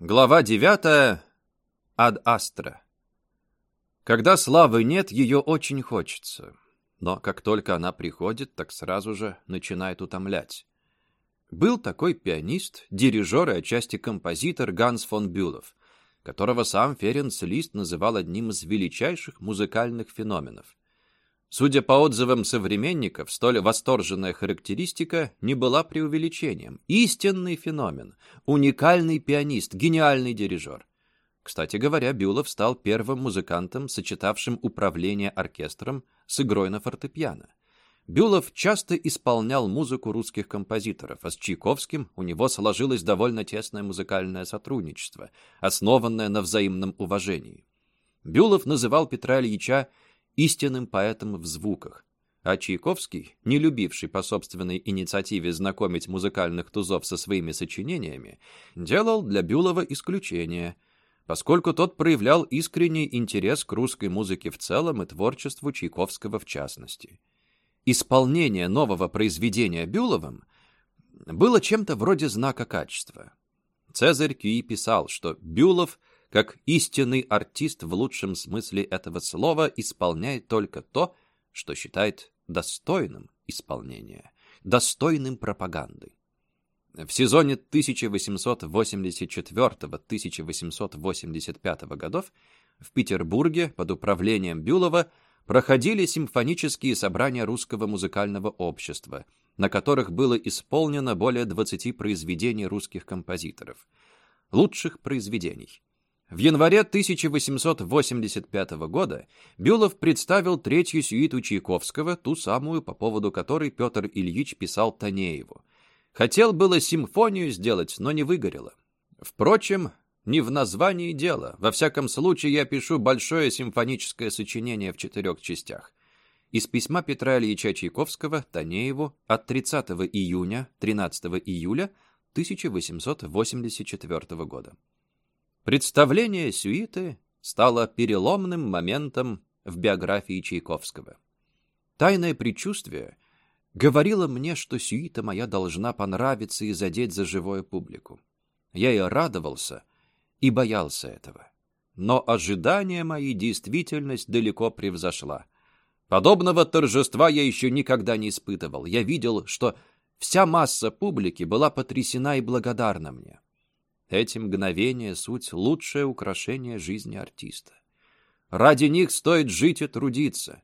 Глава 9. Ад Астра. Когда славы нет, ее очень хочется. Но как только она приходит, так сразу же начинает утомлять. Был такой пианист, дирижер и отчасти композитор Ганс фон Бюлов, которого сам Ференц Лист называл одним из величайших музыкальных феноменов. Судя по отзывам современников, столь восторженная характеристика не была преувеличением. Истинный феномен, уникальный пианист, гениальный дирижер. Кстати говоря, Бюлов стал первым музыкантом, сочетавшим управление оркестром с игрой на фортепиано. Бюлов часто исполнял музыку русских композиторов, а с Чайковским у него сложилось довольно тесное музыкальное сотрудничество, основанное на взаимном уважении. Бюлов называл Петра Ильича истинным поэтом в звуках. А Чайковский, не любивший по собственной инициативе знакомить музыкальных тузов со своими сочинениями, делал для Бюлова исключение, поскольку тот проявлял искренний интерес к русской музыке в целом и творчеству Чайковского в частности. Исполнение нового произведения Бюловым было чем-то вроде знака качества. Цезарь Кюи писал, что Бюлов как истинный артист в лучшем смысле этого слова исполняет только то, что считает достойным исполнения, достойным пропаганды. В сезоне 1884-1885 годов в Петербурге под управлением Бюлова проходили симфонические собрания русского музыкального общества, на которых было исполнено более 20 произведений русских композиторов. Лучших произведений. В январе 1885 года Бюлов представил третью сюиту Чайковского, ту самую, по поводу которой Петр Ильич писал Танееву. Хотел было симфонию сделать, но не выгорело. Впрочем, не в названии дело. Во всяком случае, я пишу большое симфоническое сочинение в четырех частях. Из письма Петра Ильича Чайковского Танееву от 30 июня 13 июля 1884 года. Представление сюиты стало переломным моментом в биографии Чайковского. Тайное предчувствие говорило мне, что сюита моя должна понравиться и задеть за живое публику. Я и радовался, и боялся этого. Но ожидания мои действительность далеко превзошла. Подобного торжества я еще никогда не испытывал. Я видел, что вся масса публики была потрясена и благодарна мне. Эти мгновения — суть лучшее украшение жизни артиста. Ради них стоит жить и трудиться,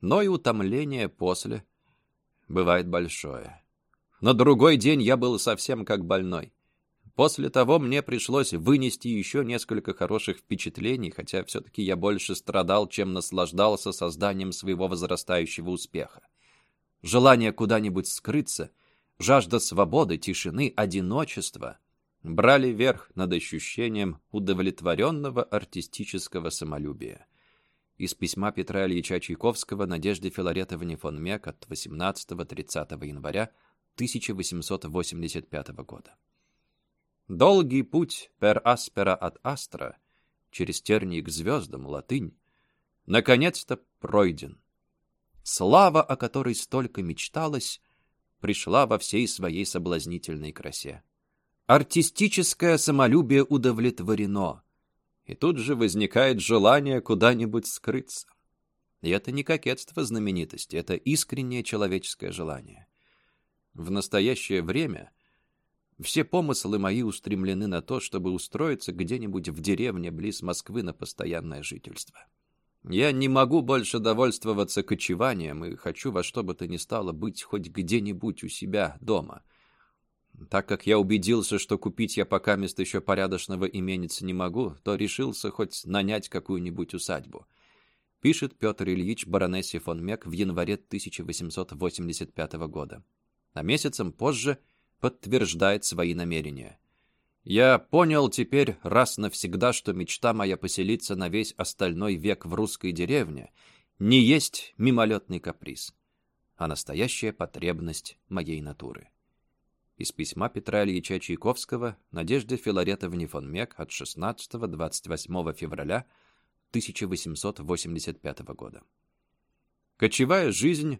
но и утомление после бывает большое. На другой день я был совсем как больной. После того мне пришлось вынести еще несколько хороших впечатлений, хотя все-таки я больше страдал, чем наслаждался созданием своего возрастающего успеха. Желание куда-нибудь скрыться, жажда свободы, тишины, одиночества брали верх над ощущением удовлетворенного артистического самолюбия. Из письма Петра Ильича Чайковского Надежде Филаретовне фон Мек от 18-30 января 1885 года. Долгий путь пер аспера от астра через тернии к звездам, латынь, наконец-то пройден. Слава, о которой столько мечталось, пришла во всей своей соблазнительной красе. Артистическое самолюбие удовлетворено, и тут же возникает желание куда-нибудь скрыться. И это не кокетство знаменитости, это искреннее человеческое желание. В настоящее время все помыслы мои устремлены на то, чтобы устроиться где-нибудь в деревне близ Москвы на постоянное жительство. Я не могу больше довольствоваться кочеванием и хочу во что бы то ни стало быть хоть где-нибудь у себя дома — так как я убедился, что купить я пока место еще порядочного именица не могу, то решился хоть нанять какую-нибудь усадьбу. Пишет Петр Ильич баронессе фон Мек в январе 1885 года. А месяцем позже подтверждает свои намерения. Я понял теперь раз навсегда, что мечта моя поселиться на весь остальной век в русской деревне не есть мимолетный каприз, а настоящая потребность моей натуры. Из письма Петра Ильича Чайковского Надежде Филаретовне фон Мек от 16-28 февраля 1885 года. Кочевая жизнь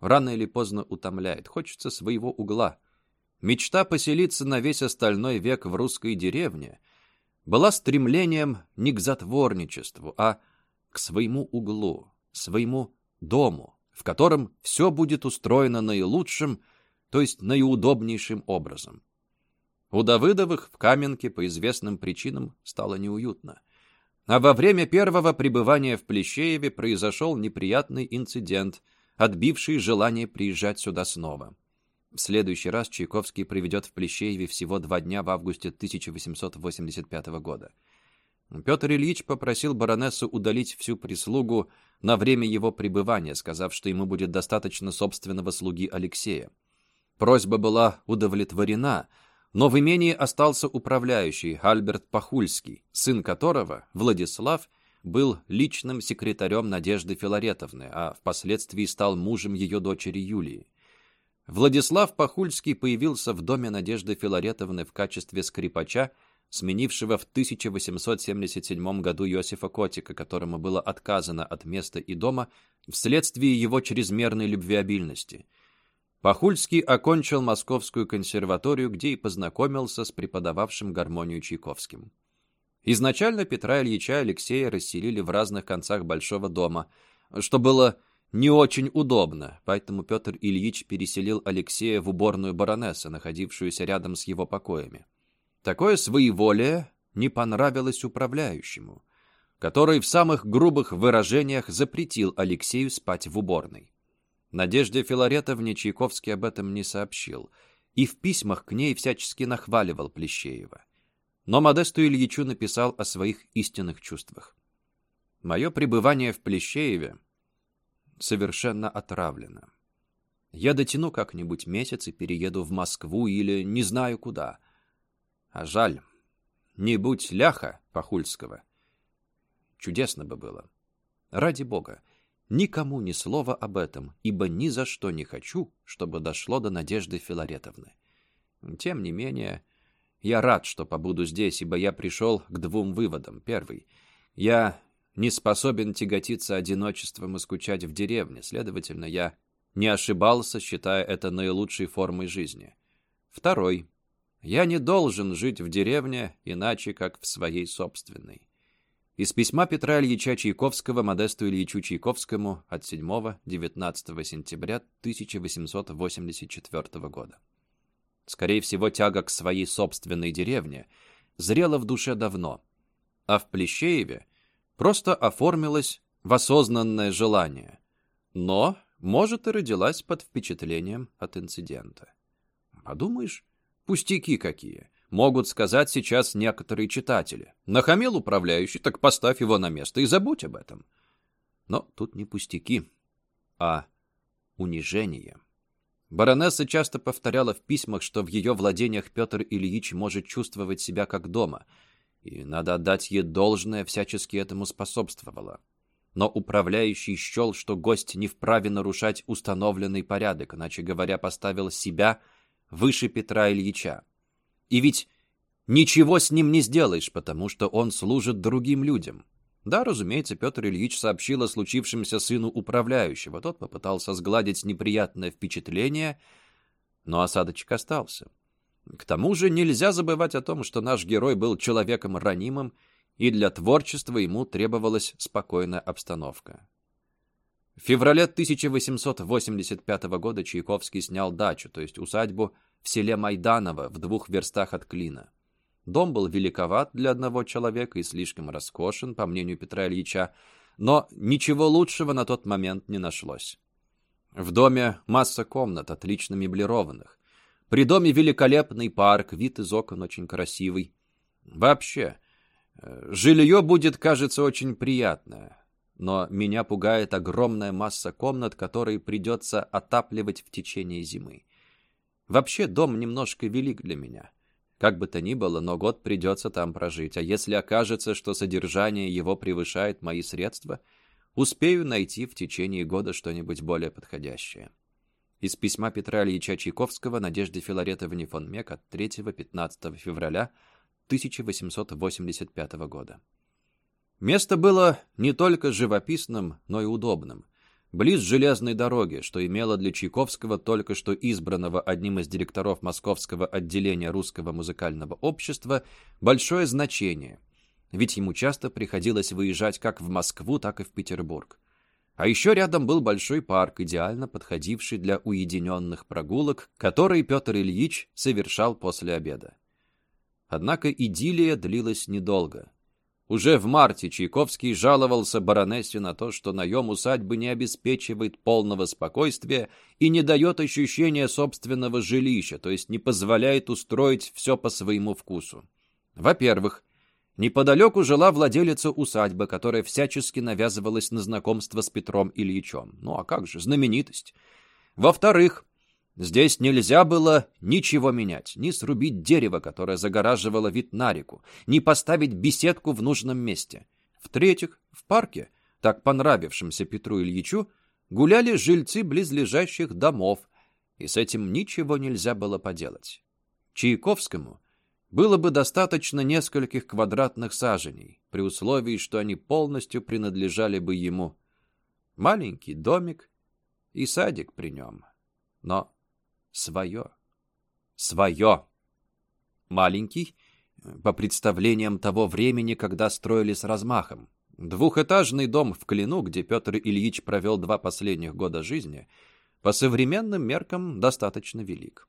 рано или поздно утомляет, хочется своего угла. Мечта поселиться на весь остальной век в русской деревне была стремлением не к затворничеству, а к своему углу, своему дому, в котором все будет устроено наилучшим, то есть наиудобнейшим образом. У Давыдовых в Каменке по известным причинам стало неуютно. А во время первого пребывания в Плещееве произошел неприятный инцидент, отбивший желание приезжать сюда снова. В следующий раз Чайковский проведет в Плещееве всего два дня в августе 1885 года. Петр Ильич попросил баронессу удалить всю прислугу на время его пребывания, сказав, что ему будет достаточно собственного слуги Алексея. Просьба была удовлетворена, но в имении остался управляющий Альберт Пахульский, сын которого, Владислав, был личным секретарем Надежды Филаретовны, а впоследствии стал мужем ее дочери Юлии. Владислав Пахульский появился в доме Надежды Филаретовны в качестве скрипача, сменившего в 1877 году Иосифа Котика, которому было отказано от места и дома вследствие его чрезмерной любвеобильности. Пахульский окончил Московскую консерваторию, где и познакомился с преподававшим гармонию Чайковским. Изначально Петра Ильича и Алексея расселили в разных концах Большого дома, что было не очень удобно, поэтому Петр Ильич переселил Алексея в уборную баронессы, находившуюся рядом с его покоями. Такое своеволие не понравилось управляющему, который в самых грубых выражениях запретил Алексею спать в уборной. Надежде Филаретовне Чайковский об этом не сообщил и в письмах к ней всячески нахваливал Плещеева. Но Модесту Ильичу написал о своих истинных чувствах. «Мое пребывание в Плещееве совершенно отравлено. Я дотяну как-нибудь месяц и перееду в Москву или не знаю куда. А жаль, не будь ляха Пахульского. Чудесно бы было. Ради бога, никому ни слова об этом, ибо ни за что не хочу, чтобы дошло до Надежды Филаретовны. Тем не менее, я рад, что побуду здесь, ибо я пришел к двум выводам. Первый. Я не способен тяготиться одиночеством и скучать в деревне, следовательно, я не ошибался, считая это наилучшей формой жизни. Второй. Я не должен жить в деревне иначе, как в своей собственной. Из письма Петра Ильича Чайковского Модесту Ильичу Чайковскому от 7-19 сентября 1884 года. Скорее всего, тяга к своей собственной деревне зрела в душе давно, а в Плещееве просто оформилась в осознанное желание, но, может, и родилась под впечатлением от инцидента. Подумаешь, пустяки какие, могут сказать сейчас некоторые читатели. Нахамил управляющий, так поставь его на место и забудь об этом. Но тут не пустяки, а унижение. Баронесса часто повторяла в письмах, что в ее владениях Петр Ильич может чувствовать себя как дома — и, надо отдать ей должное, всячески этому способствовало. Но управляющий счел, что гость не вправе нарушать установленный порядок, иначе говоря, поставил себя выше Петра Ильича. И ведь ничего с ним не сделаешь, потому что он служит другим людям. Да, разумеется, Петр Ильич сообщил о случившемся сыну управляющего. Тот попытался сгладить неприятное впечатление, но осадочек остался. К тому же нельзя забывать о том, что наш герой был человеком ранимым, и для творчества ему требовалась спокойная обстановка. В феврале 1885 года Чайковский снял дачу, то есть усадьбу, в селе Майданово, в двух верстах от Клина. Дом был великоват для одного человека и слишком роскошен, по мнению Петра Ильича, но ничего лучшего на тот момент не нашлось. В доме масса комнат, отлично меблированных. При доме великолепный парк, вид из окон очень красивый. Вообще, э, жилье будет, кажется, очень приятное. Но меня пугает огромная масса комнат, которые придется отапливать в течение зимы. Вообще, дом немножко велик для меня. Как бы то ни было, но год придется там прожить. А если окажется, что содержание его превышает мои средства, успею найти в течение года что-нибудь более подходящее из письма Петра Ильича Чайковского Надежде Филаретовне фон Мек от 3-15 февраля 1885 года. Место было не только живописным, но и удобным. Близ железной дороги, что имело для Чайковского только что избранного одним из директоров Московского отделения Русского музыкального общества большое значение, ведь ему часто приходилось выезжать как в Москву, так и в Петербург. А еще рядом был большой парк, идеально подходивший для уединенных прогулок, которые Петр Ильич совершал после обеда. Однако идиллия длилась недолго. Уже в марте Чайковский жаловался баронессе на то, что наем усадьбы не обеспечивает полного спокойствия и не дает ощущения собственного жилища, то есть не позволяет устроить все по своему вкусу. Во-первых, неподалеку жила владелица усадьбы, которая всячески навязывалась на знакомство с Петром Ильичем. Ну а как же, знаменитость. Во-вторых, Здесь нельзя было ничего менять, ни срубить дерево, которое загораживало вид на реку, ни поставить беседку в нужном месте. В-третьих, в парке, так понравившемся Петру Ильичу, гуляли жильцы близлежащих домов, и с этим ничего нельзя было поделать. Чайковскому было бы достаточно нескольких квадратных саженей, при условии, что они полностью принадлежали бы ему. Маленький домик и садик при нем. Но свое. Свое. Маленький, по представлениям того времени, когда строили с размахом. Двухэтажный дом в Клину, где Петр Ильич провел два последних года жизни, по современным меркам достаточно велик.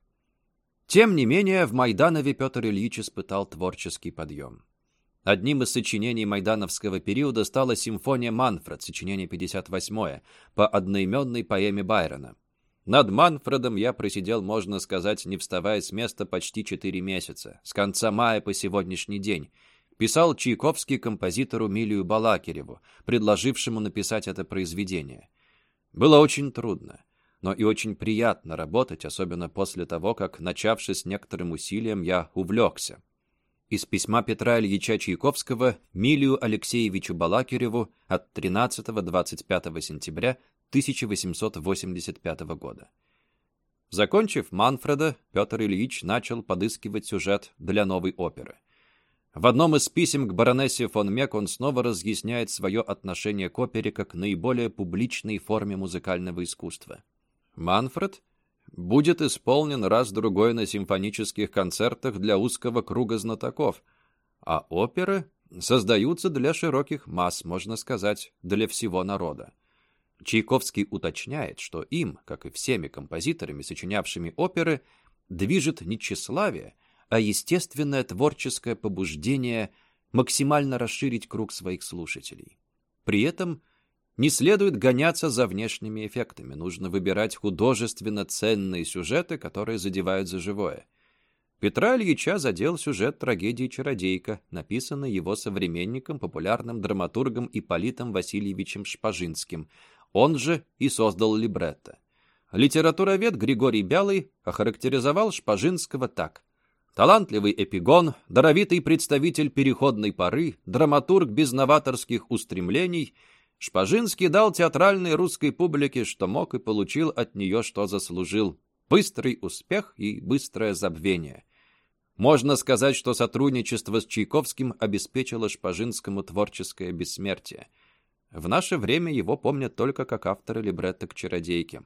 Тем не менее, в Майданове Петр Ильич испытал творческий подъем. Одним из сочинений майдановского периода стала симфония «Манфред», сочинение 58 по одноименной поэме Байрона. Над Манфредом я просидел, можно сказать, не вставая с места почти четыре месяца, с конца мая по сегодняшний день. Писал Чайковский композитору Милию Балакиреву, предложившему написать это произведение. Было очень трудно, но и очень приятно работать, особенно после того, как, начавшись некоторым усилием, я увлекся. Из письма Петра Ильича Чайковского Милию Алексеевичу Балакиреву от 13-25 сентября 1885 года. Закончив Манфреда, Петр Ильич начал подыскивать сюжет для новой оперы. В одном из писем к баронессе фон Мек он снова разъясняет свое отношение к опере как наиболее публичной форме музыкального искусства. Манфред будет исполнен раз-другой на симфонических концертах для узкого круга знатоков, а оперы создаются для широких масс, можно сказать, для всего народа. Чайковский уточняет, что им, как и всеми композиторами, сочинявшими оперы, движет не тщеславие, а естественное творческое побуждение максимально расширить круг своих слушателей. При этом не следует гоняться за внешними эффектами, нужно выбирать художественно ценные сюжеты, которые задевают за живое. Петра Ильича задел сюжет трагедии «Чародейка», написанный его современником, популярным драматургом Ипполитом Васильевичем Шпажинским – он же и создал либретто. Литературовед Григорий Бялый охарактеризовал Шпажинского так. Талантливый эпигон, даровитый представитель переходной поры, драматург без новаторских устремлений, Шпажинский дал театральной русской публике, что мог и получил от нее, что заслужил. Быстрый успех и быстрое забвение. Можно сказать, что сотрудничество с Чайковским обеспечило Шпажинскому творческое бессмертие – в наше время его помнят только как автора либретто к «Чародейке».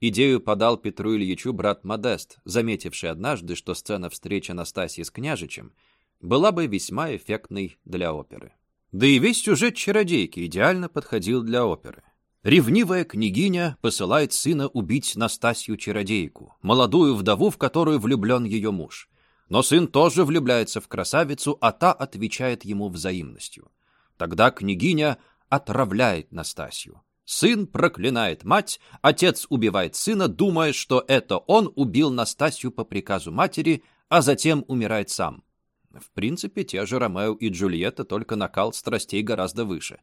Идею подал Петру Ильичу брат Модест, заметивший однажды, что сцена встречи Настасьи с княжичем была бы весьма эффектной для оперы. Да и весь сюжет «Чародейки» идеально подходил для оперы. Ревнивая княгиня посылает сына убить Настасью-чародейку, молодую вдову, в которую влюблен ее муж. Но сын тоже влюбляется в красавицу, а та отвечает ему взаимностью. Тогда княгиня отравляет Настасью. Сын проклинает мать, отец убивает сына, думая, что это он убил Настасью по приказу матери, а затем умирает сам. В принципе, те же Ромео и Джульетта, только накал страстей гораздо выше.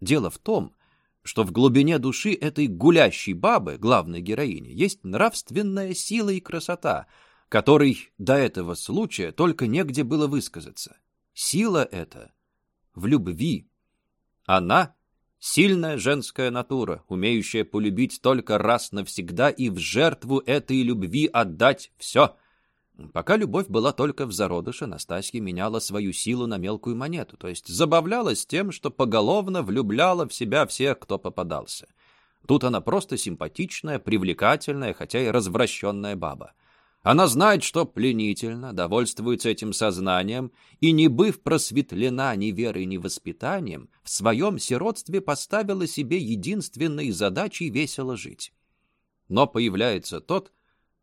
Дело в том, что в глубине души этой гулящей бабы, главной героини, есть нравственная сила и красота, которой до этого случая только негде было высказаться. Сила эта в любви, она — сильная женская натура, умеющая полюбить только раз навсегда и в жертву этой любви отдать все. Пока любовь была только в зародыше, Настасья меняла свою силу на мелкую монету, то есть забавлялась тем, что поголовно влюбляла в себя всех, кто попадался. Тут она просто симпатичная, привлекательная, хотя и развращенная баба. Она знает, что пленительно, довольствуется этим сознанием, и, не быв просветлена ни верой, ни воспитанием, в своем сиротстве поставила себе единственной задачей весело жить. Но появляется тот,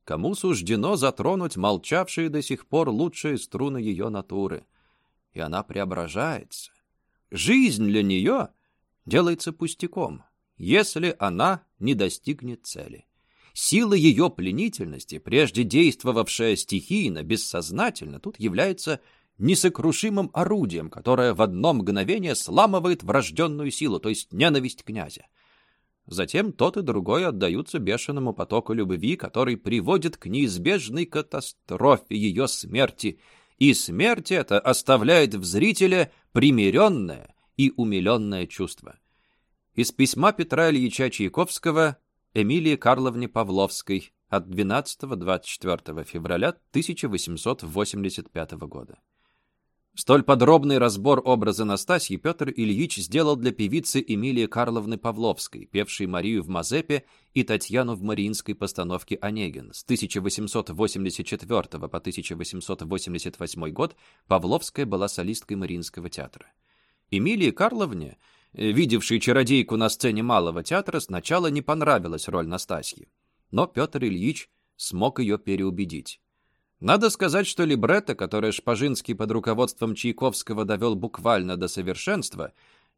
кому суждено затронуть молчавшие до сих пор лучшие струны ее натуры. И она преображается. Жизнь для нее делается пустяком, если она не достигнет цели. Сила ее пленительности, прежде действовавшая стихийно, бессознательно, тут является несокрушимым орудием, которое в одно мгновение сламывает врожденную силу, то есть ненависть князя. Затем тот и другой отдаются бешеному потоку любви, который приводит к неизбежной катастрофе ее смерти, и смерть эта оставляет в зрителе примиренное и умиленное чувство. Из письма Петра Ильича Чайковского Эмилии Карловне Павловской от 12-24 февраля 1885 года. Столь подробный разбор образа Настасьи Петр Ильич сделал для певицы Эмилии Карловны Павловской, певшей Марию в Мазепе и Татьяну в Мариинской постановке «Онегин». С 1884 по 1888 год Павловская была солисткой Мариинского театра. Эмилии Карловне видевший чародейку на сцене малого театра, сначала не понравилась роль Настасьи. Но Петр Ильич смог ее переубедить. Надо сказать, что либретто, которое Шпажинский под руководством Чайковского довел буквально до совершенства,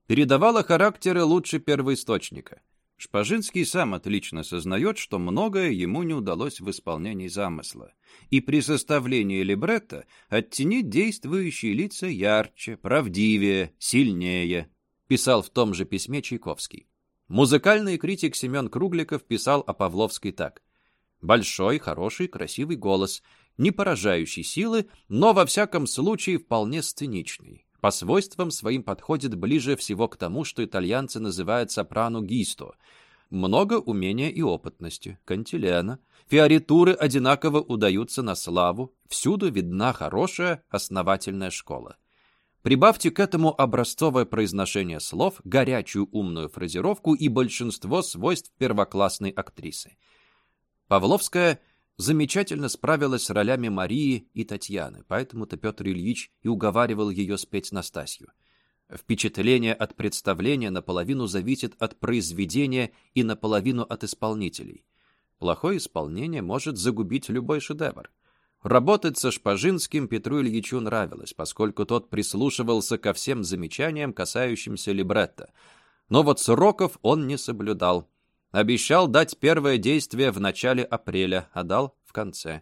передавало характеры лучше первоисточника. Шпажинский сам отлично сознает, что многое ему не удалось в исполнении замысла. И при составлении либретто оттенить действующие лица ярче, правдивее, сильнее писал в том же письме Чайковский. Музыкальный критик Семен Кругликов писал о Павловской так. «Большой, хороший, красивый голос, не поражающий силы, но во всяком случае вполне сценичный. По свойствам своим подходит ближе всего к тому, что итальянцы называют сопрано гисто. Много умения и опытности, кантилена. Фиоритуры одинаково удаются на славу, всюду видна хорошая основательная школа. Прибавьте к этому образцовое произношение слов, горячую умную фразировку и большинство свойств первоклассной актрисы. Павловская замечательно справилась с ролями Марии и Татьяны, поэтому-то Петр Ильич и уговаривал ее спеть Настасью. Впечатление от представления наполовину зависит от произведения и наполовину от исполнителей. Плохое исполнение может загубить любой шедевр. Работать со Шпажинским Петру Ильичу нравилось, поскольку тот прислушивался ко всем замечаниям, касающимся либретто. Но вот сроков он не соблюдал. Обещал дать первое действие в начале апреля, а дал в конце.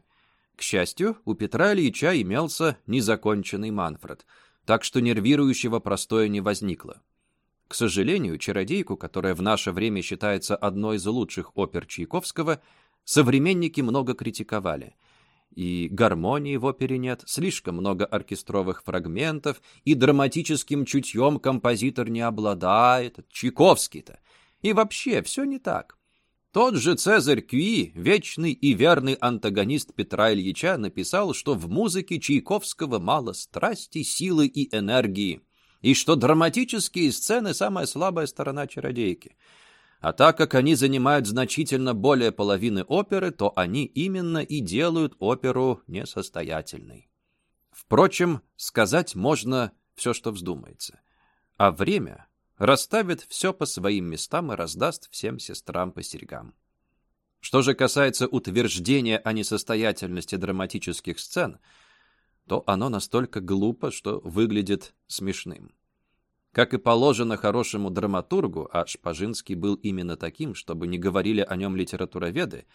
К счастью, у Петра Ильича имелся незаконченный Манфред, так что нервирующего простоя не возникло. К сожалению, «Чародейку», которая в наше время считается одной из лучших опер Чайковского, современники много критиковали – и гармонии в опере нет, слишком много оркестровых фрагментов, и драматическим чутьем композитор не обладает, Чайковский-то. И вообще, все не так. Тот же Цезарь Кюи, вечный и верный антагонист Петра Ильича, написал, что в музыке Чайковского мало страсти, силы и энергии, и что драматические сцены – самая слабая сторона чародейки – а так как они занимают значительно более половины оперы, то они именно и делают оперу несостоятельной. Впрочем, сказать можно все, что вздумается. А время расставит все по своим местам и раздаст всем сестрам по серьгам. Что же касается утверждения о несостоятельности драматических сцен, то оно настолько глупо, что выглядит смешным. Как и положено хорошему драматургу, а Шпажинский был именно таким, чтобы не говорили о нем литературоведы,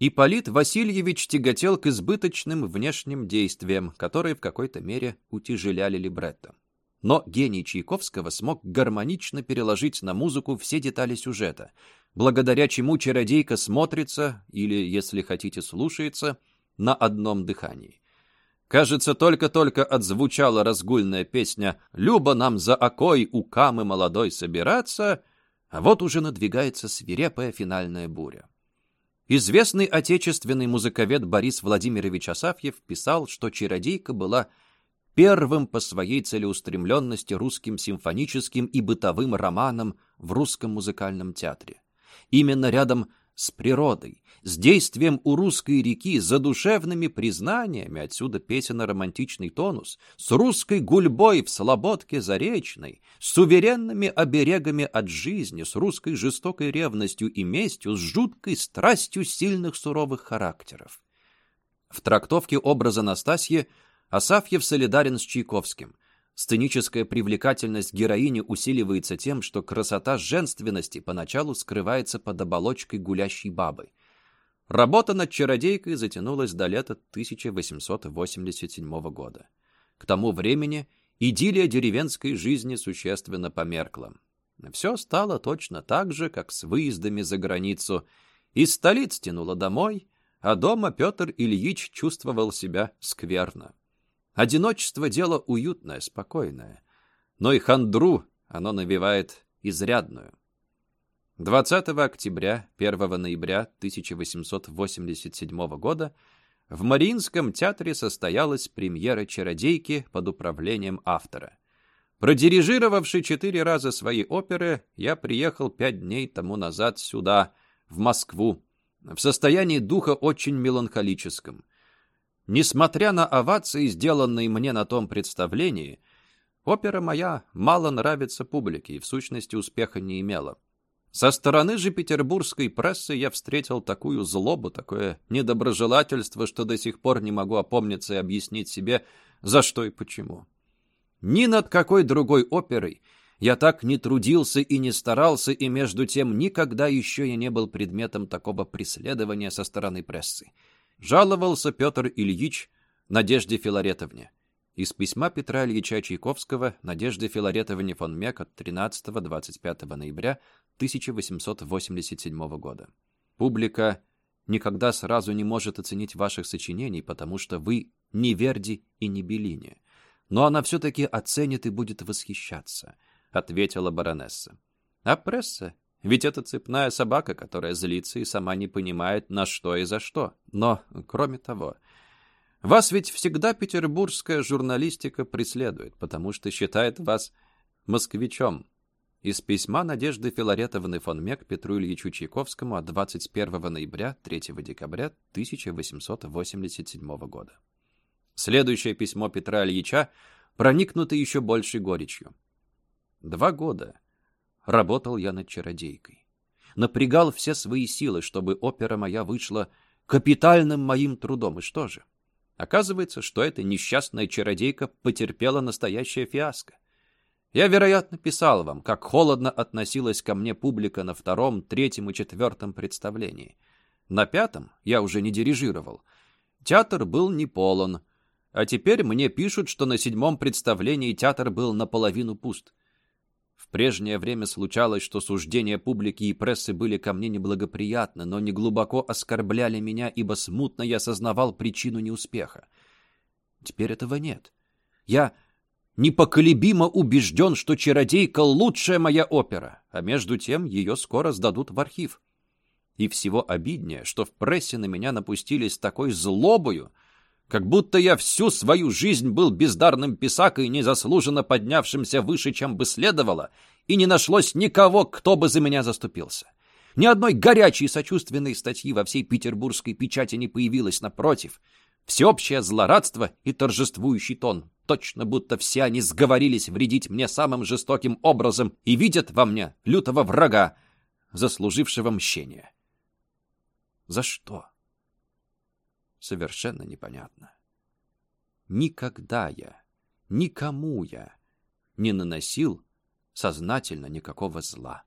Ипполит Васильевич тяготел к избыточным внешним действиям, которые в какой-то мере утяжеляли либретто. Но гений Чайковского смог гармонично переложить на музыку все детали сюжета, благодаря чему чародейка смотрится, или, если хотите, слушается, на одном дыхании. Кажется, только-только отзвучала разгульная песня «Люба нам за окой у камы молодой собираться», а вот уже надвигается свирепая финальная буря. Известный отечественный музыковед Борис Владимирович Асафьев писал, что «Чародейка» была первым по своей целеустремленности русским симфоническим и бытовым романом в русском музыкальном театре. именно рядом с природой, с действием у русской реки, за душевными признаниями, отсюда песенно-романтичный тонус, с русской гульбой в слободке заречной, с суверенными оберегами от жизни, с русской жестокой ревностью и местью, с жуткой страстью сильных суровых характеров. В трактовке образа Настасьи Асафьев солидарен с Чайковским. Сценическая привлекательность героини усиливается тем, что красота женственности поначалу скрывается под оболочкой гулящей бабы. Работа над чародейкой затянулась до лета 1887 года. К тому времени идиллия деревенской жизни существенно померкла. Все стало точно так же, как с выездами за границу. Из столиц тянуло домой, а дома Петр Ильич чувствовал себя скверно. Одиночество — дело уютное, спокойное. Но и хандру оно навевает изрядную. 20 октября, 1 ноября 1887 года в Мариинском театре состоялась премьера «Чародейки» под управлением автора. Продирижировавший четыре раза свои оперы, я приехал пять дней тому назад сюда, в Москву, в состоянии духа очень меланхолическом. Несмотря на овации, сделанные мне на том представлении, опера моя мало нравится публике и в сущности успеха не имела. Со стороны же петербургской прессы я встретил такую злобу, такое недоброжелательство, что до сих пор не могу опомниться и объяснить себе, за что и почему. Ни над какой другой оперой я так не трудился и не старался, и между тем никогда еще я не был предметом такого преследования со стороны прессы. Жаловался Петр Ильич Надежде Филаретовне. Из письма Петра Ильича Чайковского Надежде Филаретовне фон Мек от 13-25 ноября 1887 года. Публика никогда сразу не может оценить ваших сочинений, потому что вы не Верди и не Беллини. Но она все-таки оценит и будет восхищаться, ответила баронесса. А пресса ведь это цепная собака, которая злится и сама не понимает, на что и за что. Но, кроме того, вас ведь всегда петербургская журналистика преследует, потому что считает вас москвичом. Из письма Надежды Филаретовны фон Мек Петру Ильичу Чайковскому от 21 ноября 3 декабря 1887 года. Следующее письмо Петра Ильича проникнуто еще большей горечью. Два года работал я над чародейкой. Напрягал все свои силы, чтобы опера моя вышла капитальным моим трудом. И что же? Оказывается, что эта несчастная чародейка потерпела настоящее фиаско. Я, вероятно, писал вам, как холодно относилась ко мне публика на втором, третьем и четвертом представлении. На пятом я уже не дирижировал. Театр был не полон. А теперь мне пишут, что на седьмом представлении театр был наполовину пуст прежнее время случалось, что суждения публики и прессы были ко мне неблагоприятны, но не глубоко оскорбляли меня, ибо смутно я осознавал причину неуспеха. Теперь этого нет. Я непоколебимо убежден, что «Чародейка» — лучшая моя опера, а между тем ее скоро сдадут в архив. И всего обиднее, что в прессе на меня напустились такой злобою, как будто я всю свою жизнь был бездарным писакой, незаслуженно поднявшимся выше, чем бы следовало, и не нашлось никого, кто бы за меня заступился. Ни одной горячей сочувственной статьи во всей петербургской печати не появилось, напротив. Всеобщее злорадство и торжествующий тон. Точно будто все они сговорились вредить мне самым жестоким образом и видят во мне лютого врага, заслужившего мщения. За что? Совершенно непонятно. Никогда я, никому я не наносил сознательно никакого зла.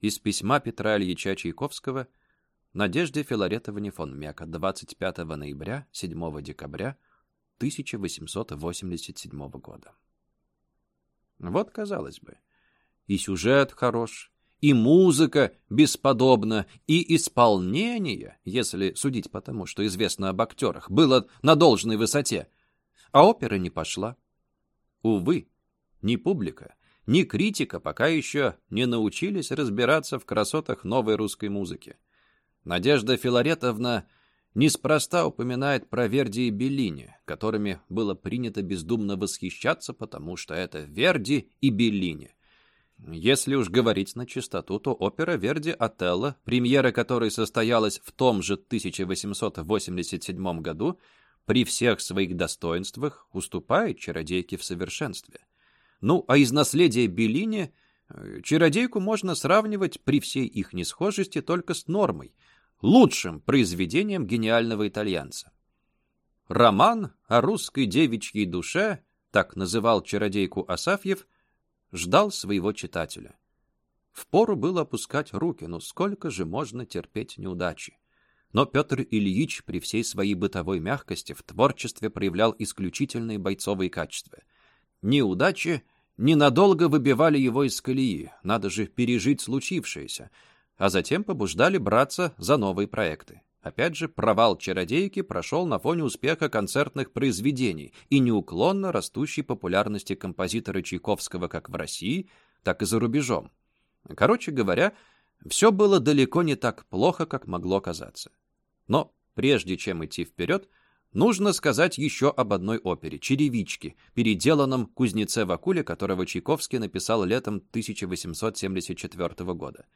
Из письма Петра Ильича Чайковского Надежде Филаретовне фон Мека 25 ноября 7 декабря 1887 года. Вот, казалось бы, и сюжет хорош, и музыка бесподобна, и исполнение, если судить по тому, что известно об актерах, было на должной высоте. А опера не пошла. Увы, ни публика, ни критика пока еще не научились разбираться в красотах новой русской музыки. Надежда Филаретовна неспроста упоминает про Верди и Беллини, которыми было принято бездумно восхищаться, потому что это Верди и Беллини — Если уж говорить на чистоту, то опера Верди «Отелло», премьера которой состоялась в том же 1887 году, при всех своих достоинствах уступает чародейке в совершенстве. Ну, а из наследия Беллини э, чародейку можно сравнивать при всей их несхожести только с нормой, лучшим произведением гениального итальянца. Роман о русской девичьей душе, так называл чародейку Асафьев, ждал своего читателя. Впору было опускать руки, но сколько же можно терпеть неудачи? Но Петр Ильич при всей своей бытовой мягкости в творчестве проявлял исключительные бойцовые качества. Неудачи ненадолго выбивали его из колеи, надо же пережить случившееся, а затем побуждали браться за новые проекты. Опять же, провал «Чародейки» прошел на фоне успеха концертных произведений и неуклонно растущей популярности композитора Чайковского как в России, так и за рубежом. Короче говоря, все было далеко не так плохо, как могло казаться. Но прежде чем идти вперед, нужно сказать еще об одной опере «Черевички», переделанном кузнеце Вакуле, которого Чайковский написал летом 1874 года.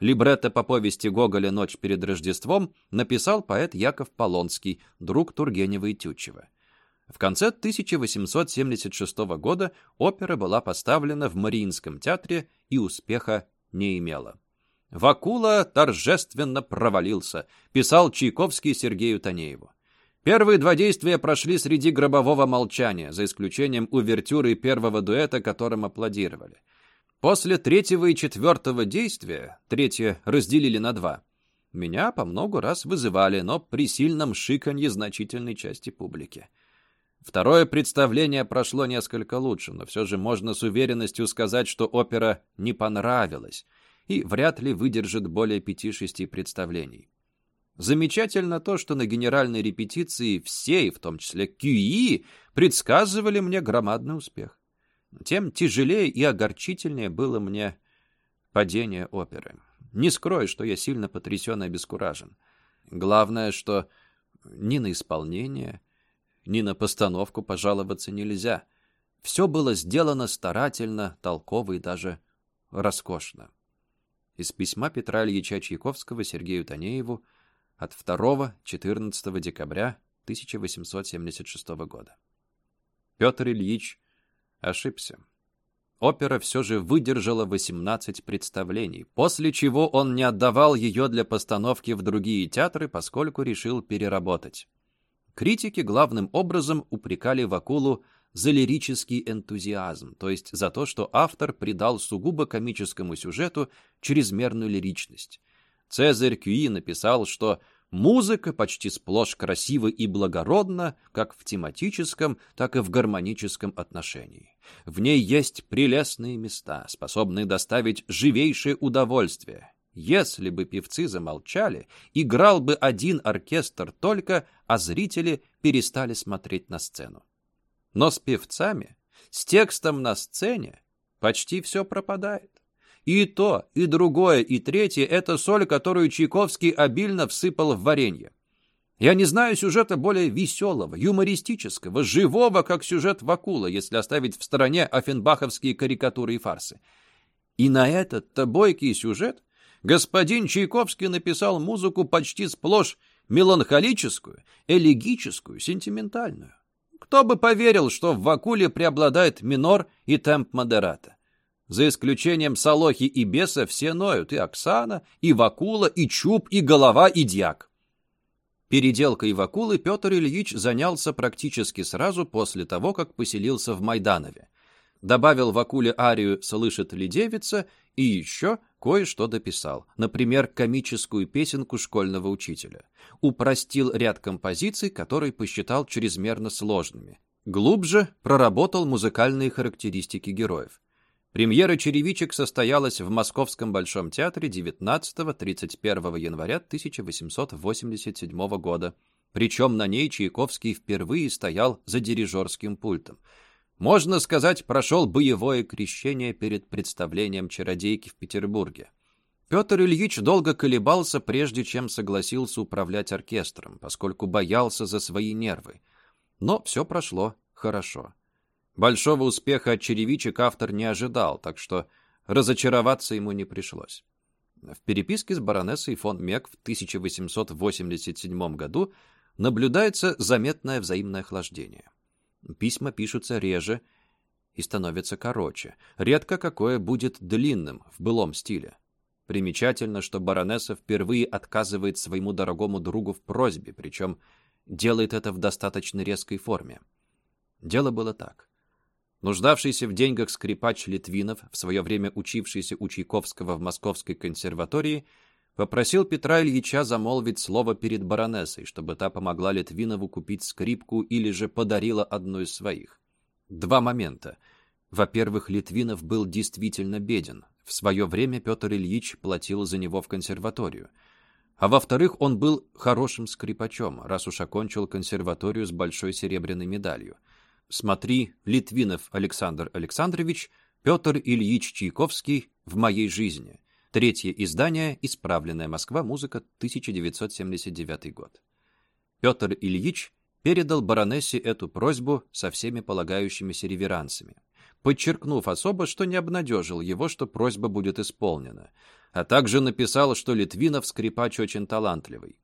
Либретто по повести Гоголя «Ночь перед Рождеством» написал поэт Яков Полонский, друг Тургенева и Тютчева. В конце 1876 года опера была поставлена в Мариинском театре и успеха не имела. Вакула торжественно провалился, писал Чайковский Сергею Танееву. Первые два действия прошли среди гробового молчания, за исключением увертюры первого дуэта, которым аплодировали. После третьего и четвертого действия, третье разделили на два, меня по много раз вызывали, но при сильном шиканье значительной части публики. Второе представление прошло несколько лучше, но все же можно с уверенностью сказать, что опера не понравилась и вряд ли выдержит более пяти-шести представлений. Замечательно то, что на генеральной репетиции все, в том числе Кюи, предсказывали мне громадный успех тем тяжелее и огорчительнее было мне падение оперы. Не скрою, что я сильно потрясен и обескуражен. Главное, что ни на исполнение, ни на постановку пожаловаться нельзя. Все было сделано старательно, толково и даже роскошно. Из письма Петра Ильича Чайковского Сергею Танееву от 2-14 декабря 1876 года. Петр Ильич Ошибся. Опера все же выдержала 18 представлений, после чего он не отдавал ее для постановки в другие театры, поскольку решил переработать. Критики главным образом упрекали Вакулу за лирический энтузиазм, то есть за то, что автор придал сугубо комическому сюжету чрезмерную лиричность. Цезарь Кюи написал, что Музыка почти сплошь красива и благородна, как в тематическом, так и в гармоническом отношении. В ней есть прелестные места, способные доставить живейшее удовольствие. Если бы певцы замолчали, играл бы один оркестр только, а зрители перестали смотреть на сцену. Но с певцами, с текстом на сцене почти все пропадает. И то, и другое, и третье — это соль, которую Чайковский обильно всыпал в варенье. Я не знаю сюжета более веселого, юмористического, живого, как сюжет Вакула, если оставить в стороне офенбаховские карикатуры и фарсы. И на этот-то бойкий сюжет господин Чайковский написал музыку почти сплошь меланхолическую, элегическую, сентиментальную. Кто бы поверил, что в Вакуле преобладает минор и темп модерата? За исключением Солохи и Беса все ноют, и Оксана, и Вакула, и Чуб, и Голова, и Дьяк. Переделкой Вакулы Петр Ильич занялся практически сразу после того, как поселился в Майданове. Добавил Вакуле арию «Слышит ли девица» и еще кое-что дописал, например, комическую песенку школьного учителя. Упростил ряд композиций, которые посчитал чрезмерно сложными. Глубже проработал музыкальные характеристики героев. Премьера «Черевичек» состоялась в Московском Большом театре 19-31 января 1887 года. Причем на ней Чайковский впервые стоял за дирижерским пультом. Можно сказать, прошел боевое крещение перед представлением «Чародейки» в Петербурге. Петр Ильич долго колебался, прежде чем согласился управлять оркестром, поскольку боялся за свои нервы. Но все прошло хорошо. Большого успеха от черевичек автор не ожидал, так что разочароваться ему не пришлось. В переписке с баронессой фон Мек в 1887 году наблюдается заметное взаимное охлаждение. Письма пишутся реже и становятся короче. Редко какое будет длинным в былом стиле. Примечательно, что баронесса впервые отказывает своему дорогому другу в просьбе, причем делает это в достаточно резкой форме. Дело было так. Нуждавшийся в деньгах скрипач Литвинов, в свое время учившийся у Чайковского в Московской консерватории, попросил Петра Ильича замолвить слово перед баронессой, чтобы та помогла Литвинову купить скрипку или же подарила одну из своих. Два момента. Во-первых, Литвинов был действительно беден. В свое время Петр Ильич платил за него в консерваторию. А во-вторых, он был хорошим скрипачом, раз уж окончил консерваторию с большой серебряной медалью. Смотри, Литвинов Александр Александрович, Петр Ильич Чайковский «В моей жизни». Третье издание «Исправленная Москва. Музыка. 1979 год». Петр Ильич передал баронессе эту просьбу со всеми полагающимися реверансами, подчеркнув особо, что не обнадежил его, что просьба будет исполнена, а также написал, что Литвинов скрипач очень талантливый.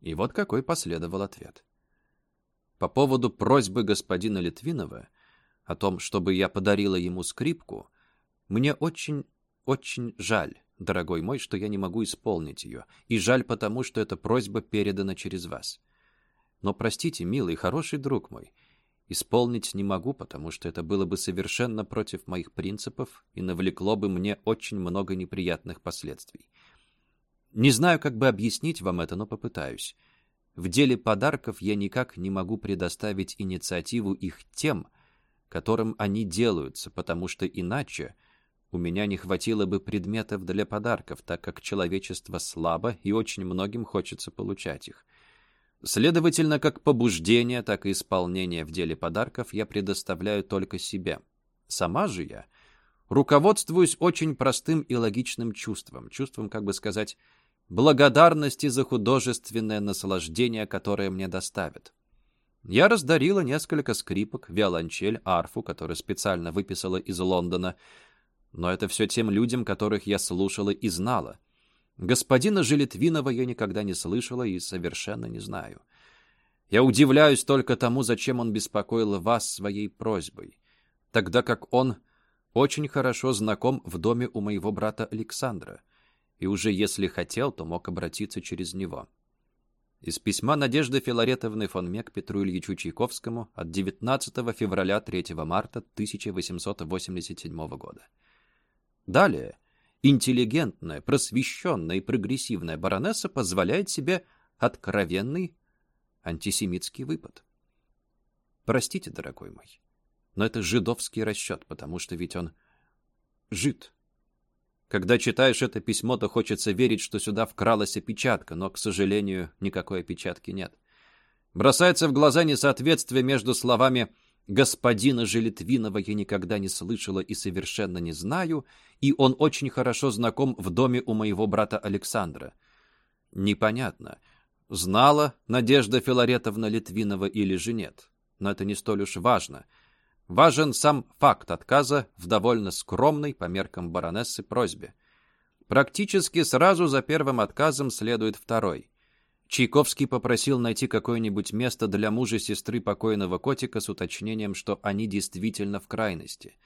И вот какой последовал ответ. По поводу просьбы господина Литвинова о том, чтобы я подарила ему скрипку, мне очень, очень жаль, дорогой мой, что я не могу исполнить ее, и жаль потому, что эта просьба передана через вас. Но простите, милый, хороший друг мой, исполнить не могу, потому что это было бы совершенно против моих принципов и навлекло бы мне очень много неприятных последствий. Не знаю, как бы объяснить вам это, но попытаюсь. В деле подарков я никак не могу предоставить инициативу их тем, которым они делаются, потому что иначе у меня не хватило бы предметов для подарков, так как человечество слабо и очень многим хочется получать их. Следовательно, как побуждение, так и исполнение в деле подарков я предоставляю только себе. Сама же я руководствуюсь очень простым и логичным чувством, чувством, как бы сказать, благодарности за художественное наслаждение, которое мне доставит. Я раздарила несколько скрипок, виолончель, арфу, которую специально выписала из Лондона, но это все тем людям, которых я слушала и знала. Господина Желетвинова я никогда не слышала и совершенно не знаю. Я удивляюсь только тому, зачем он беспокоил вас своей просьбой, тогда как он очень хорошо знаком в доме у моего брата Александра и уже если хотел, то мог обратиться через него. Из письма Надежды Филаретовны фон Мек Петру Ильичу Чайковскому от 19 февраля 3 марта 1887 года. Далее, интеллигентная, просвещенная и прогрессивная баронесса позволяет себе откровенный антисемитский выпад. Простите, дорогой мой, но это жидовский расчет, потому что ведь он жид. Когда читаешь это письмо, то хочется верить, что сюда вкралась опечатка, но, к сожалению, никакой опечатки нет. Бросается в глаза несоответствие между словами «господина же Литвинова я никогда не слышала и совершенно не знаю», и он очень хорошо знаком в доме у моего брата Александра. Непонятно, знала Надежда Филаретовна Литвинова или же нет. Но это не столь уж важно — Важен сам факт отказа в довольно скромной по меркам баронессы просьбе. Практически сразу за первым отказом следует второй. Чайковский попросил найти какое-нибудь место для мужа сестры покойного котика с уточнением, что они действительно в крайности.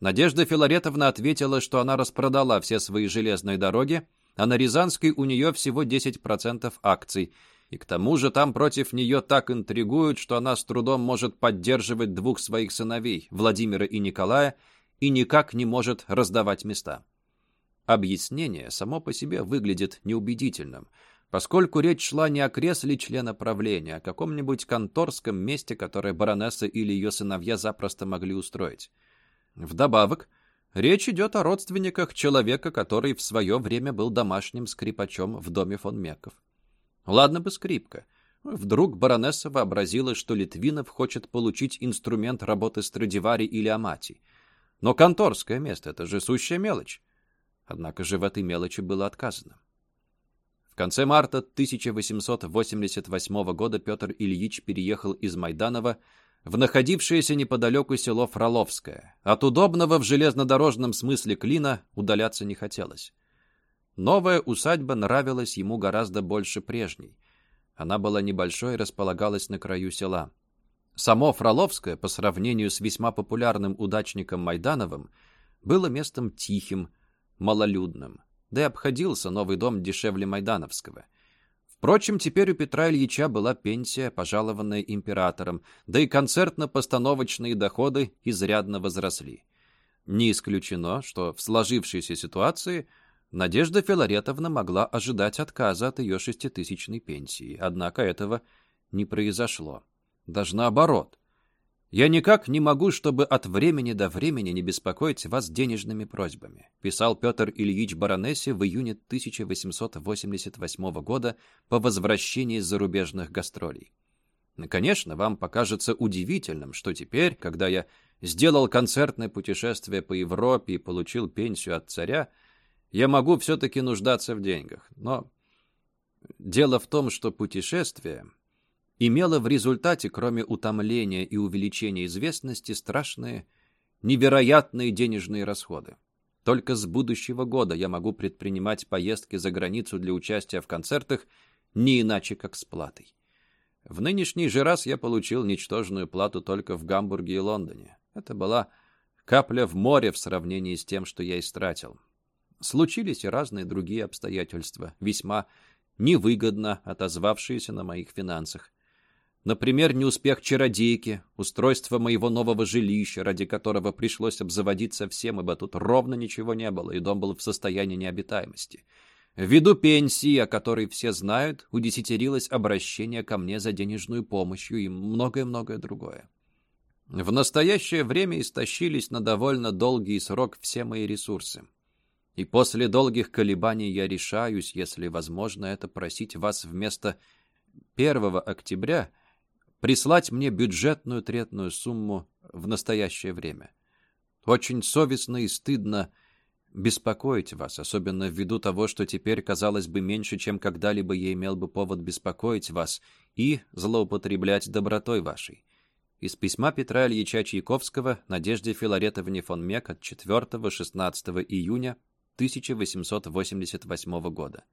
Надежда Филаретовна ответила, что она распродала все свои железные дороги, а на Рязанской у нее всего 10% акций – и к тому же там против нее так интригуют, что она с трудом может поддерживать двух своих сыновей, Владимира и Николая, и никак не может раздавать места. Объяснение само по себе выглядит неубедительным, поскольку речь шла не о кресле члена правления, а о каком-нибудь конторском месте, которое баронесса или ее сыновья запросто могли устроить. Вдобавок, речь идет о родственниках человека, который в свое время был домашним скрипачом в доме фон Меков. Ладно бы скрипка. Вдруг баронесса вообразила, что Литвинов хочет получить инструмент работы Страдивари или Амати. Но конторское место — это же сущая мелочь. Однако же в этой мелочи было отказано. В конце марта 1888 года Петр Ильич переехал из Майданова в находившееся неподалеку село Фроловское. От удобного в железнодорожном смысле клина удаляться не хотелось. Новая усадьба нравилась ему гораздо больше прежней. Она была небольшой и располагалась на краю села. Само Фроловское, по сравнению с весьма популярным удачником Майдановым, было местом тихим, малолюдным, да и обходился новый дом дешевле Майдановского. Впрочем, теперь у Петра Ильича была пенсия, пожалованная императором, да и концертно-постановочные доходы изрядно возросли. Не исключено, что в сложившейся ситуации Надежда Филаретовна могла ожидать отказа от ее шеститысячной пенсии, однако этого не произошло. Даже наоборот. «Я никак не могу, чтобы от времени до времени не беспокоить вас денежными просьбами», писал Петр Ильич Баронессе в июне 1888 года по возвращении из зарубежных гастролей. Конечно, вам покажется удивительным, что теперь, когда я сделал концертное путешествие по Европе и получил пенсию от царя, я могу все-таки нуждаться в деньгах. Но дело в том, что путешествие имело в результате, кроме утомления и увеличения известности, страшные, невероятные денежные расходы. Только с будущего года я могу предпринимать поездки за границу для участия в концертах не иначе, как с платой. В нынешний же раз я получил ничтожную плату только в Гамбурге и Лондоне. Это была капля в море в сравнении с тем, что я истратил. Случились и разные другие обстоятельства, весьма невыгодно отозвавшиеся на моих финансах. Например, неуспех чародейки, устройство моего нового жилища, ради которого пришлось обзаводиться всем, ибо тут ровно ничего не было, и дом был в состоянии необитаемости. Ввиду пенсии, о которой все знают, удесятерилось обращение ко мне за денежную помощью и многое-многое другое. В настоящее время истощились на довольно долгий срок все мои ресурсы. И после долгих колебаний я решаюсь, если возможно это, просить вас вместо 1 октября – прислать мне бюджетную третную сумму в настоящее время. Очень совестно и стыдно беспокоить вас, особенно ввиду того, что теперь, казалось бы, меньше, чем когда-либо я имел бы повод беспокоить вас и злоупотреблять добротой вашей. Из письма Петра Ильича Чайковского Надежде Филаретовне фон Мек от 4-16 июня 1888 года.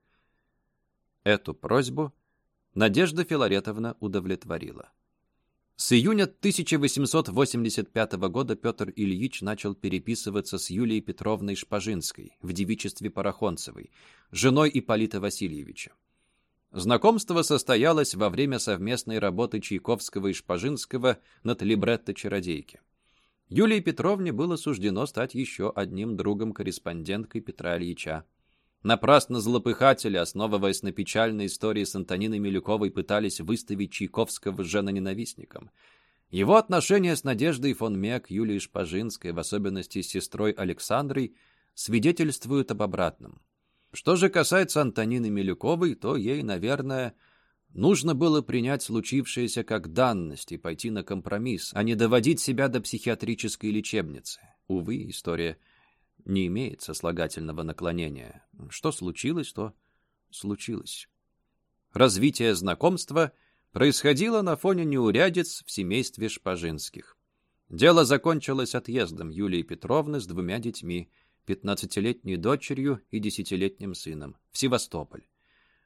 Эту просьбу Надежда Филаретовна удовлетворила. С июня 1885 года Петр Ильич начал переписываться с Юлией Петровной Шпажинской в девичестве Парахонцевой, женой Ипполита Васильевича. Знакомство состоялось во время совместной работы Чайковского и Шпажинского над либретто «Чародейки». Юлии Петровне было суждено стать еще одним другом-корреспонденткой Петра Ильича. Напрасно злопыхатели, основываясь на печальной истории с Антониной Милюковой, пытались выставить Чайковского женоненавистником. Его отношения с Надеждой фон Мек, Юлией Шпажинской, в особенности с сестрой Александрой, свидетельствуют об обратном. Что же касается Антонины Милюковой, то ей, наверное, нужно было принять случившееся как данность и пойти на компромисс, а не доводить себя до психиатрической лечебницы. Увы, история не имеет сослагательного наклонения. Что случилось, то случилось. Развитие знакомства происходило на фоне неурядиц в семействе Шпажинских. Дело закончилось отъездом Юлии Петровны с двумя детьми, пятнадцатилетней дочерью и десятилетним сыном, в Севастополь.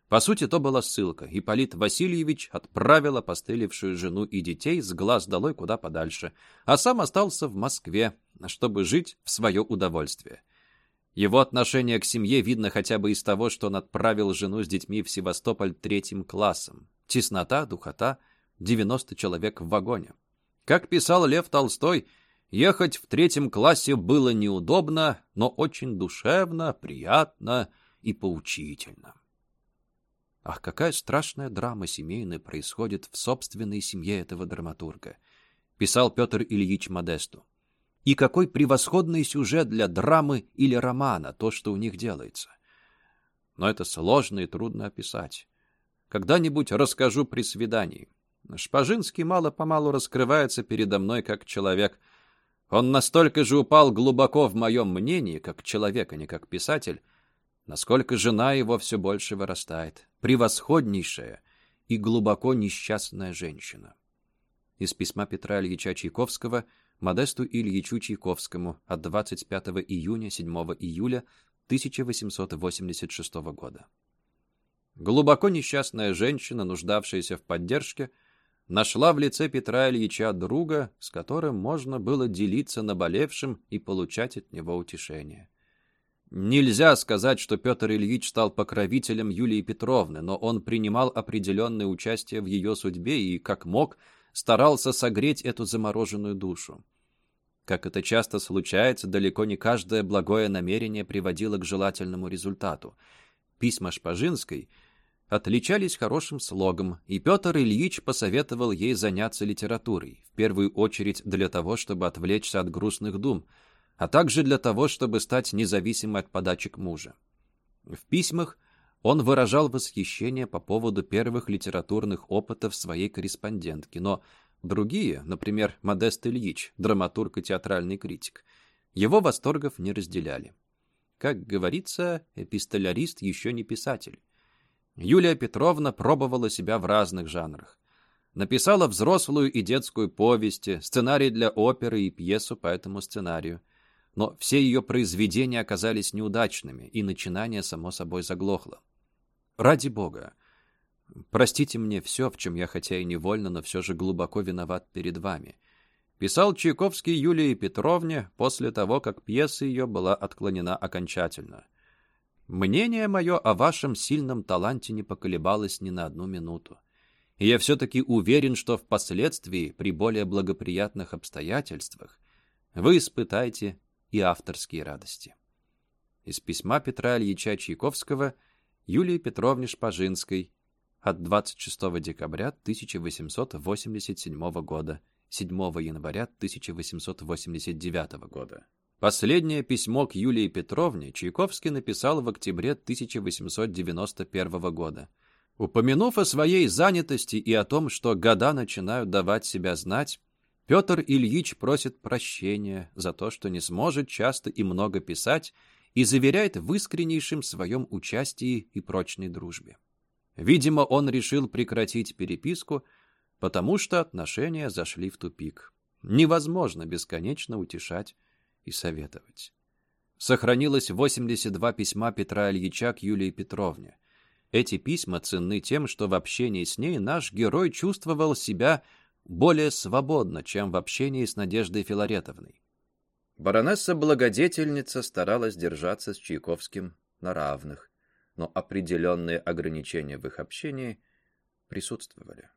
По сути, то была ссылка. Ипполит Васильевич отправил опостылевшую жену и детей с глаз долой куда подальше, а сам остался в Москве, чтобы жить в свое удовольствие. Его отношение к семье видно хотя бы из того, что он отправил жену с детьми в Севастополь третьим классом. Теснота, духота, 90 человек в вагоне. Как писал Лев Толстой, ехать в третьем классе было неудобно, но очень душевно, приятно и поучительно. Ах, какая страшная драма семейная происходит в собственной семье этого драматурга, писал Петр Ильич Модесту. И какой превосходный сюжет для драмы или романа, то, что у них делается. Но это сложно и трудно описать. Когда-нибудь расскажу при свидании. Шпажинский мало-помалу раскрывается передо мной как человек. Он настолько же упал глубоко в моем мнении, как человек, а не как писатель, насколько жена его все больше вырастает. Превосходнейшая и глубоко несчастная женщина. из письма Петра Ильича Чайковского Модесту Ильичу Чайковскому от 25 июня 7 июля 1886 года. Глубоко несчастная женщина, нуждавшаяся в поддержке, нашла в лице Петра Ильича друга, с которым можно было делиться наболевшим и получать от него утешение. Нельзя сказать, что Петр Ильич стал покровителем Юлии Петровны, но он принимал определенное участие в ее судьбе и, как мог, старался согреть эту замороженную душу. Как это часто случается, далеко не каждое благое намерение приводило к желательному результату. Письма Шпажинской отличались хорошим слогом, и Петр Ильич посоветовал ей заняться литературой, в первую очередь для того, чтобы отвлечься от грустных дум – а также для того, чтобы стать независимой от подачек мужа. В письмах он выражал восхищение по поводу первых литературных опытов своей корреспондентки, но другие, например, Модест Ильич, драматург и театральный критик, его восторгов не разделяли. Как говорится, эпистолярист еще не писатель. Юлия Петровна пробовала себя в разных жанрах. Написала взрослую и детскую повести, сценарий для оперы и пьесу по этому сценарию – но все ее произведения оказались неудачными, и начинание, само собой, заглохло. Ради бога, простите мне все, в чем я хотя и невольно, но все же глубоко виноват перед вами. Писал Чайковский Юлии Петровне после того, как пьеса ее была отклонена окончательно. Мнение мое о вашем сильном таланте не поколебалось ни на одну минуту. И я все-таки уверен, что впоследствии, при более благоприятных обстоятельствах, вы испытаете и авторские радости. Из письма Петра Ильича Чайковского Юлии Петровне Шпажинской от 26 декабря 1887 года, 7 января 1889 года. Последнее письмо к Юлии Петровне Чайковский написал в октябре 1891 года. Упомянув о своей занятости и о том, что года начинают давать себя знать, Петр Ильич просит прощения за то, что не сможет часто и много писать, и заверяет в искреннейшем своем участии и прочной дружбе. Видимо, он решил прекратить переписку, потому что отношения зашли в тупик. Невозможно бесконечно утешать и советовать. Сохранилось 82 письма Петра Ильича к Юлии Петровне. Эти письма ценны тем, что в общении с ней наш герой чувствовал себя более свободно, чем в общении с Надеждой Филаретовной. Баронесса-благодетельница старалась держаться с Чайковским на равных, но определенные ограничения в их общении присутствовали.